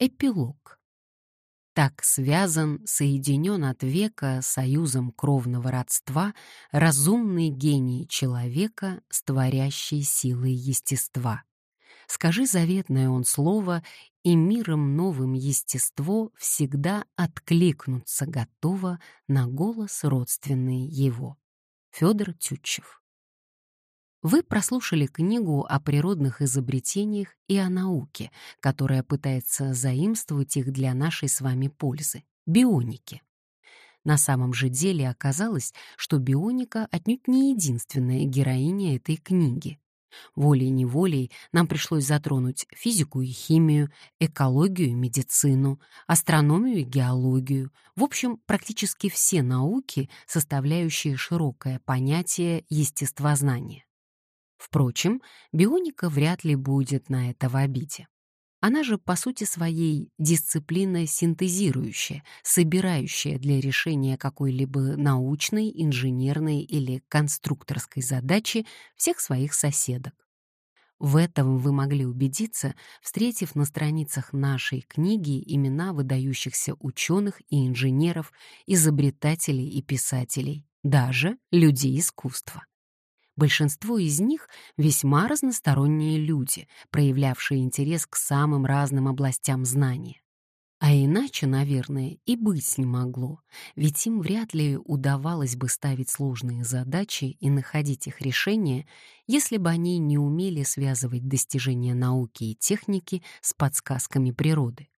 Эпилог. Так связан, соединен от века союзом кровного родства разумный гений человека с творящей силой естества. Скажи заветное он слово, и миром новым естество всегда откликнуться готово на голос родственный его. Федор Тютчев. Вы прослушали книгу о природных изобретениях и о науке, которая пытается заимствовать их для нашей с вами пользы — бионики. На самом же деле оказалось, что бионика отнюдь не единственная героиня этой книги. Волей-неволей нам пришлось затронуть физику и химию, экологию и медицину, астрономию и геологию, в общем, практически все науки, составляющие широкое понятие естествознания. Впрочем, бионика вряд ли будет на это в обиде. Она же по сути своей дисциплина синтезирующая, собирающая для решения какой-либо научной, инженерной или конструкторской задачи всех своих соседок. В этом вы могли убедиться, встретив на страницах нашей книги имена выдающихся ученых и инженеров, изобретателей и писателей, даже людей искусства. Большинство из них — весьма разносторонние люди, проявлявшие интерес к самым разным областям знания. А иначе, наверное, и быть не могло, ведь им вряд ли удавалось бы ставить сложные задачи и находить их решения, если бы они не умели связывать достижения науки и техники с подсказками природы.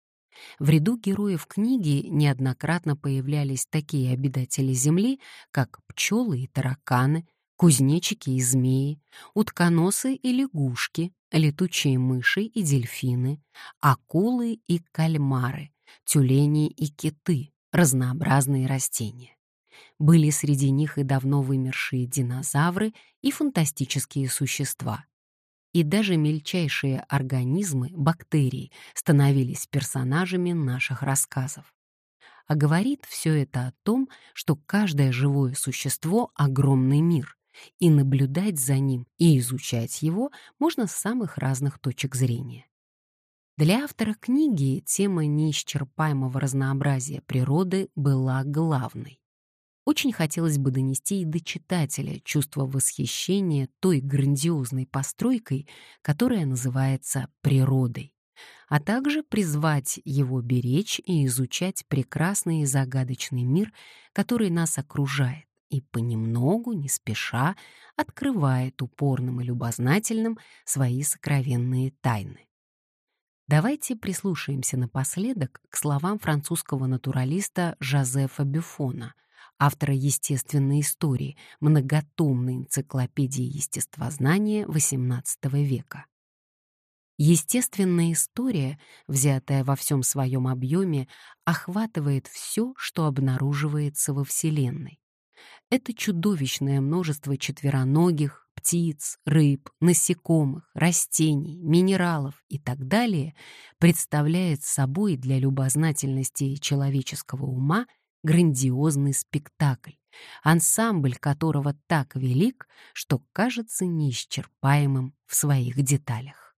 В ряду героев книги неоднократно появлялись такие обитатели Земли, как пчелы и тараканы, кузнечики и змеи, утконосы и лягушки, летучие мыши и дельфины, акулы и кальмары, тюлени и киты, разнообразные растения. Были среди них и давно вымершие динозавры и фантастические существа. И даже мельчайшие организмы, бактерии, становились персонажами наших рассказов. А говорит все это о том, что каждое живое существо — огромный мир, и наблюдать за ним и изучать его можно с самых разных точек зрения. Для автора книги тема неисчерпаемого разнообразия природы была главной. Очень хотелось бы донести и до читателя чувство восхищения той грандиозной постройкой, которая называется природой, а также призвать его беречь и изучать прекрасный и загадочный мир, который нас окружает и понемногу, не спеша, открывает упорным и любознательным свои сокровенные тайны. Давайте прислушаемся напоследок к словам французского натуралиста Жозефа Бюфона, автора естественной истории, многотомной энциклопедии естествознания XVIII века. Естественная история, взятая во всем своем объеме, охватывает все, что обнаруживается во Вселенной это чудовищное множество четвероногих, птиц, рыб, насекомых, растений, минералов и так далее представляет собой для любознательности человеческого ума грандиозный спектакль, ансамбль которого так велик, что кажется неисчерпаемым в своих деталях.